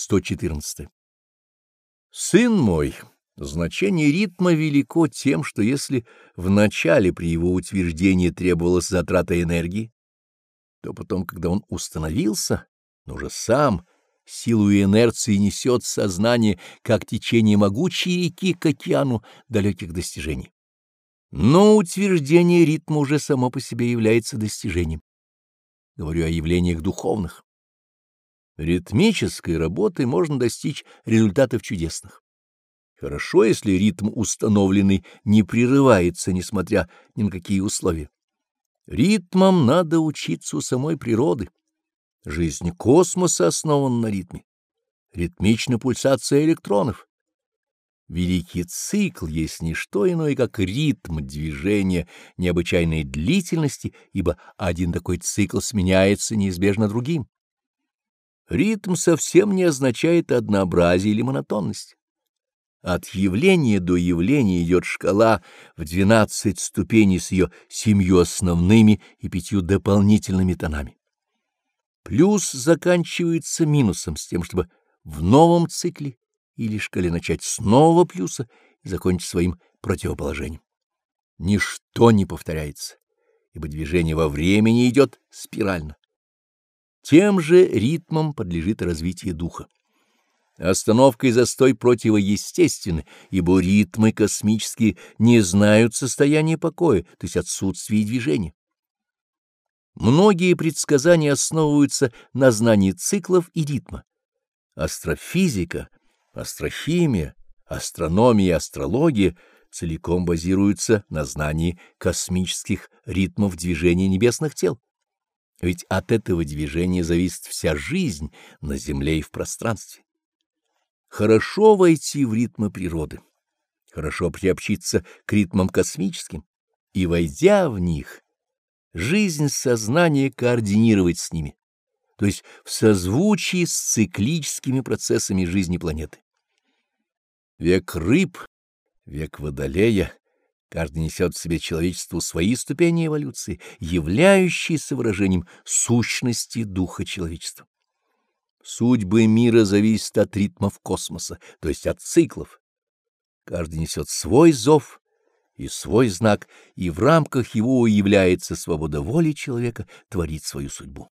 114. Сын мой, значение ритма велико тем, что если в начале при его утверждении требовалась затрата энергии, то потом, когда он установился, но уже сам силу инерции несет сознание, как течение могучей реки к океану далеких достижений. Но утверждение ритма уже само по себе является достижением. Говорю о явлениях духовных. Ритмической работой можно достичь результатов чудесных. Хорошо, если ритм установленный не прерывается, несмотря ни на какие условия. Ритмам надо учиться у самой природы. Жизнь космоса основана на ритме. Ритмична пульсация электронов. Великий цикл есть не что иное, как ритм движения необычайной длительности, ибо один такой цикл сменяется неизбежно другим. Ритм совсем не означает однообразие или монотонность. От явления до явления идет шкала в двенадцать ступеней с ее семью основными и пятью дополнительными тонами. Плюс заканчивается минусом с тем, чтобы в новом цикле или шкале начать с нового плюса и закончить своим противоположением. Ничто не повторяется, ибо движение во времени идет спирально. Тем же ритмом подлежит развитие духа. Остановка и застой противоестественны, ибо ритмы космические не знают состояния покоя, то есть отсутствия движения. Многие предсказания основываются на знании циклов и ритма. Астрофизика, астрохимия, астрономия и астрология целиком базируются на знании космических ритмов движения небесных тел. Ведь от этого движения зависит вся жизнь на Земле и в пространстве. Хорошо войти в ритмы природы, хорошо приобщиться к ритмам космическим, и, войдя в них, жизнь сознания координировать с ними, то есть в созвучии с циклическими процессами жизни планеты. Век рыб, век водолея, Каждый несет в себе человечеству свои ступени эволюции, являющиеся выражением сущности духа человечества. Судьбы мира зависят от ритмов космоса, то есть от циклов. Каждый несет свой зов и свой знак, и в рамках его является свобода воли человека творить свою судьбу.